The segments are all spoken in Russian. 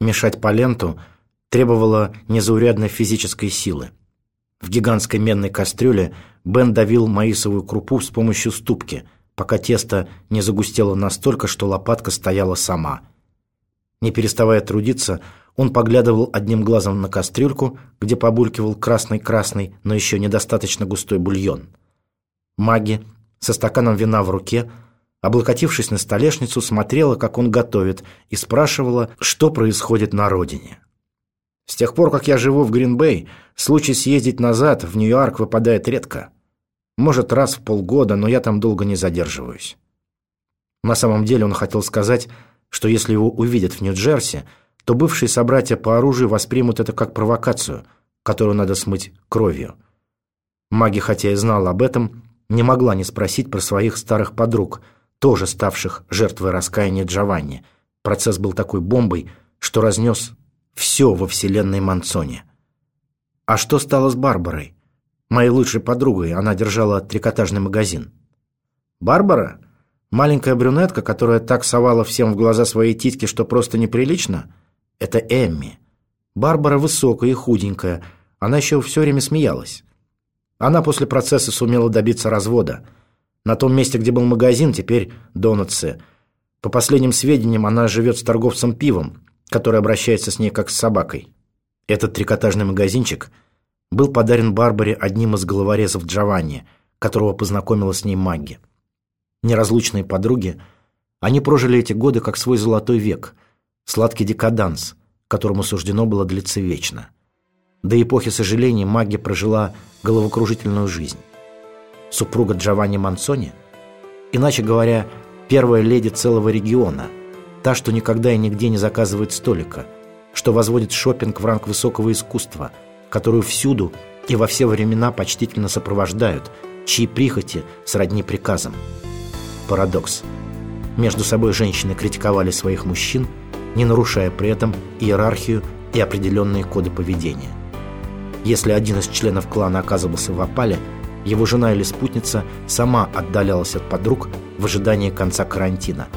Мешать по ленту требовало незаурядной физической силы. В гигантской медной кастрюле Бен давил маисовую крупу с помощью ступки, пока тесто не загустело настолько, что лопатка стояла сама. Не переставая трудиться, он поглядывал одним глазом на кастрюльку, где побулькивал красный-красный, но еще недостаточно густой бульон. Маги со стаканом вина в руке, облокотившись на столешницу, смотрела, как он готовит, и спрашивала, что происходит на родине. С тех пор, как я живу в Гринбей, случай съездить назад в Нью-Йорк выпадает редко. Может, раз в полгода, но я там долго не задерживаюсь. На самом деле он хотел сказать, что если его увидят в Нью-Джерси, то бывшие собратья по оружию воспримут это как провокацию, которую надо смыть кровью. Маги, хотя и знала об этом, не могла не спросить про своих старых подруг, тоже ставших жертвой раскаяния Джованни. Процесс был такой бомбой, что разнес все во вселенной Манцоне. А что стало с Барбарой? Моей лучшей подругой, она держала трикотажный магазин. Барбара? Маленькая брюнетка, которая так совала всем в глаза свои титьки, что просто неприлично? Это Эмми. Барбара высокая и худенькая, она еще все время смеялась. Она после процесса сумела добиться развода. На том месте, где был магазин, теперь донатсы. По последним сведениям, она живет с торговцем пивом, который обращается с ней как с собакой. Этот трикотажный магазинчик был подарен Барбаре одним из головорезов Джованни, которого познакомила с ней Магги. Неразлучные подруги, они прожили эти годы как свой золотой век, сладкий декаданс, которому суждено было длиться вечно. До эпохи сожалений Магги прожила головокружительную жизнь. Супруга Джованни Мансони, иначе говоря, первая леди целого региона – Та, что никогда и нигде не заказывает столика, что возводит шопинг в ранг высокого искусства, которую всюду и во все времена почтительно сопровождают, чьи прихоти сродни приказам. Парадокс. Между собой женщины критиковали своих мужчин, не нарушая при этом иерархию и определенные коды поведения. Если один из членов клана оказывался в опале, его жена или спутница сама отдалялась от подруг в ожидании конца карантина –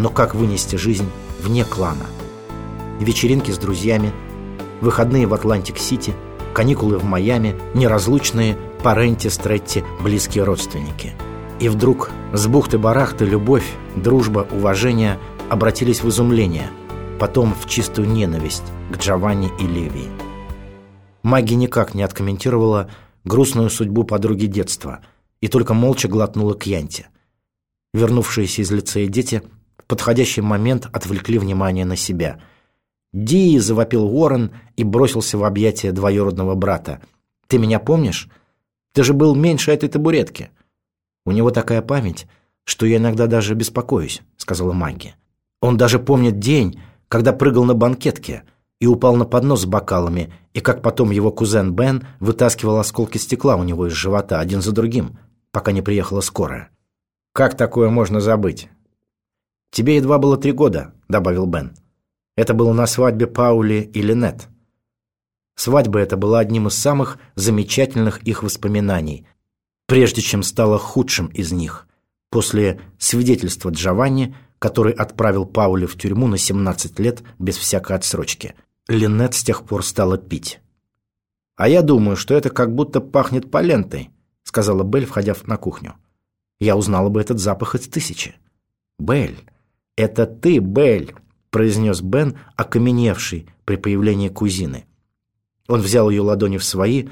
но как вынести жизнь вне клана? Вечеринки с друзьями, выходные в Атлантик-Сити, каникулы в Майами, неразлучные по Ренте Стретти близкие родственники. И вдруг с бухты-барахты любовь, дружба, уважение обратились в изумление, потом в чистую ненависть к Джованни и Левии. Маги никак не откомментировала грустную судьбу подруги детства и только молча глотнула к. Вернувшиеся из лицея дети – подходящий момент отвлекли внимание на себя. «Ди!» – завопил Уоррен и бросился в объятия двоюродного брата. «Ты меня помнишь? Ты же был меньше этой табуретки». «У него такая память, что я иногда даже беспокоюсь», – сказала Магги. «Он даже помнит день, когда прыгал на банкетке» и упал на поднос с бокалами, и как потом его кузен Бен вытаскивал осколки стекла у него из живота один за другим, пока не приехала скорая. Как такое можно забыть? «Тебе едва было три года», — добавил Бен. «Это было на свадьбе Паули и Линет». Свадьба эта была одним из самых замечательных их воспоминаний, прежде чем стала худшим из них, после свидетельства Джованни, который отправил Паули в тюрьму на 17 лет без всякой отсрочки. Линет с тех пор стала пить. «А я думаю, что это как будто пахнет палентой», — сказала Белль, входя на кухню. «Я узнала бы этот запах из тысячи». «Белль, «Это ты, Белль!» – произнес Бен, окаменевший при появлении кузины. Он взял ее ладони в свои,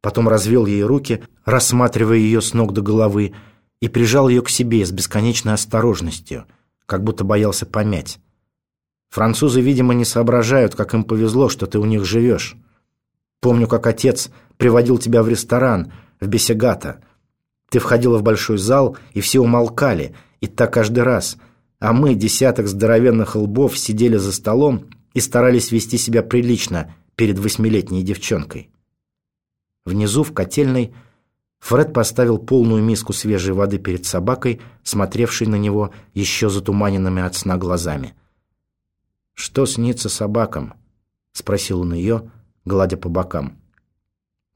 потом развел ей руки, рассматривая ее с ног до головы, и прижал ее к себе с бесконечной осторожностью, как будто боялся помять. «Французы, видимо, не соображают, как им повезло, что ты у них живешь. Помню, как отец приводил тебя в ресторан, в Бесегата. Ты входила в большой зал, и все умолкали, и так каждый раз – а мы, десяток здоровенных лбов, сидели за столом и старались вести себя прилично перед восьмилетней девчонкой. Внизу, в котельной, Фред поставил полную миску свежей воды перед собакой, смотревшей на него еще затуманенными от сна глазами. «Что снится собакам?» — спросил он ее, гладя по бокам.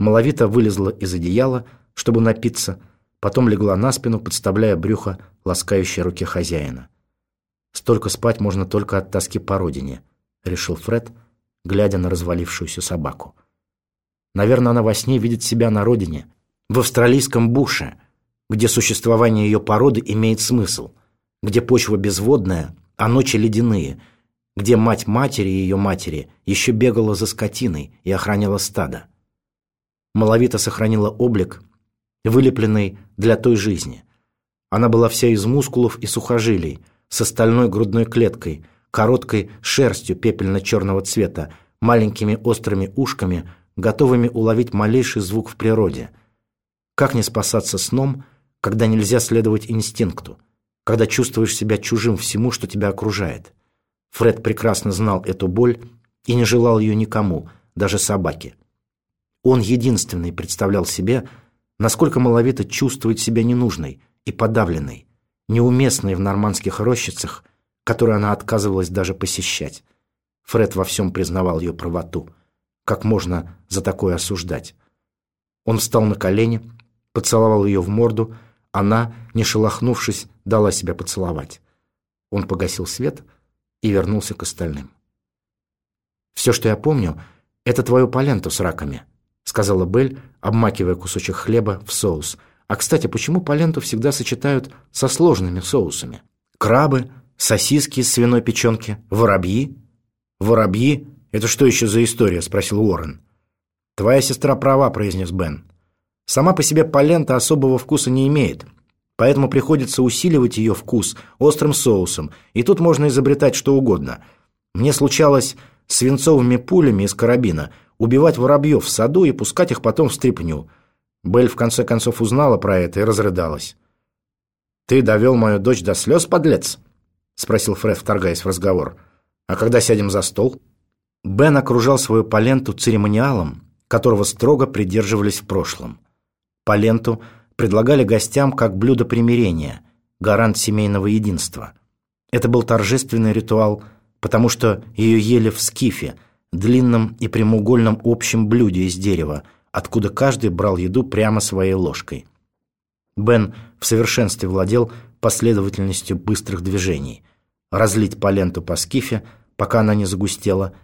Маловито вылезла из одеяла, чтобы напиться, потом легла на спину, подставляя брюхо ласкающей руке хозяина. Столько спать можно только от тоски по родине, — решил Фред, глядя на развалившуюся собаку. Наверное, она во сне видит себя на родине, в австралийском буше, где существование ее породы имеет смысл, где почва безводная, а ночи ледяные, где мать матери и ее матери еще бегала за скотиной и охраняла стадо. Маловито сохранила облик, вылепленный для той жизни. Она была вся из мускулов и сухожилий, с остальной грудной клеткой, короткой шерстью пепельно-черного цвета, маленькими острыми ушками, готовыми уловить малейший звук в природе. Как не спасаться сном, когда нельзя следовать инстинкту, когда чувствуешь себя чужим всему, что тебя окружает? Фред прекрасно знал эту боль и не желал ее никому, даже собаке. Он единственный представлял себе, насколько маловито чувствует себя ненужной и подавленной, неуместной в нормандских рощицах, которые она отказывалась даже посещать. Фред во всем признавал ее правоту. Как можно за такое осуждать? Он встал на колени, поцеловал ее в морду, она, не шелохнувшись, дала себя поцеловать. Он погасил свет и вернулся к остальным. «Все, что я помню, это твою поленту с раками», сказала Белль, обмакивая кусочек хлеба в соус. А, кстати, почему поленту всегда сочетают со сложными соусами? Крабы, сосиски из свиной печенки, воробьи? Воробьи? Это что еще за история? Спросил Уоррен. Твоя сестра права, произнес Бен. Сама по себе полента особого вкуса не имеет, поэтому приходится усиливать ее вкус острым соусом, и тут можно изобретать что угодно. Мне случалось свинцовыми пулями из карабина убивать воробьев в саду и пускать их потом в стрипню. Белль в конце концов узнала про это и разрыдалась. «Ты довел мою дочь до слез, подлец?» — спросил Фред, вторгаясь в разговор. «А когда сядем за стол?» Бен окружал свою паленту церемониалом, которого строго придерживались в прошлом. Паленту предлагали гостям как блюдо примирения, гарант семейного единства. Это был торжественный ритуал, потому что ее ели в скифе — длинном и прямоугольном общем блюде из дерева, откуда каждый брал еду прямо своей ложкой. Бен в совершенстве владел последовательностью быстрых движений. Разлить по ленту по скифе, пока она не загустела,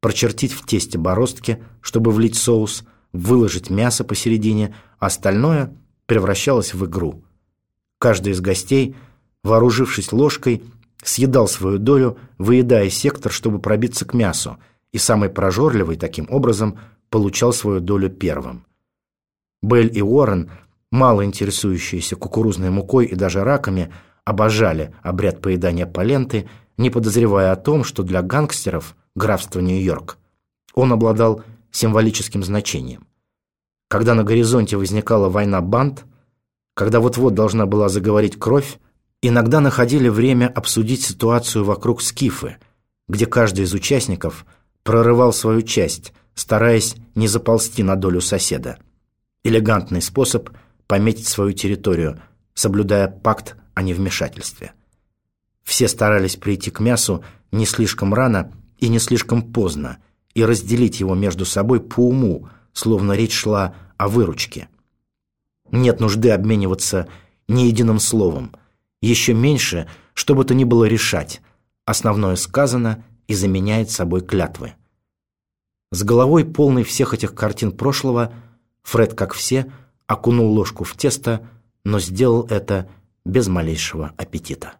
прочертить в тесте бороздки, чтобы влить соус, выложить мясо посередине, остальное превращалось в игру. Каждый из гостей, вооружившись ложкой, съедал свою долю, выедая сектор, чтобы пробиться к мясу, и самый прожорливый таким образом получал свою долю первым. Белль и Уоррен, мало интересующиеся кукурузной мукой и даже раками, обожали обряд поедания поленты, не подозревая о том, что для гангстеров графства Нью-Йорк он обладал символическим значением. Когда на горизонте возникала война банд, когда вот-вот должна была заговорить кровь, иногда находили время обсудить ситуацию вокруг Скифы, где каждый из участников – прорывал свою часть, стараясь не заползти на долю соседа. Элегантный способ пометить свою территорию, соблюдая пакт о невмешательстве. Все старались прийти к мясу не слишком рано и не слишком поздно и разделить его между собой по уму, словно речь шла о выручке. Нет нужды обмениваться ни единым словом, еще меньше, что бы то ни было решать. Основное сказано и заменяет собой клятвы. С головой полной всех этих картин прошлого, Фред, как все, окунул ложку в тесто, но сделал это без малейшего аппетита.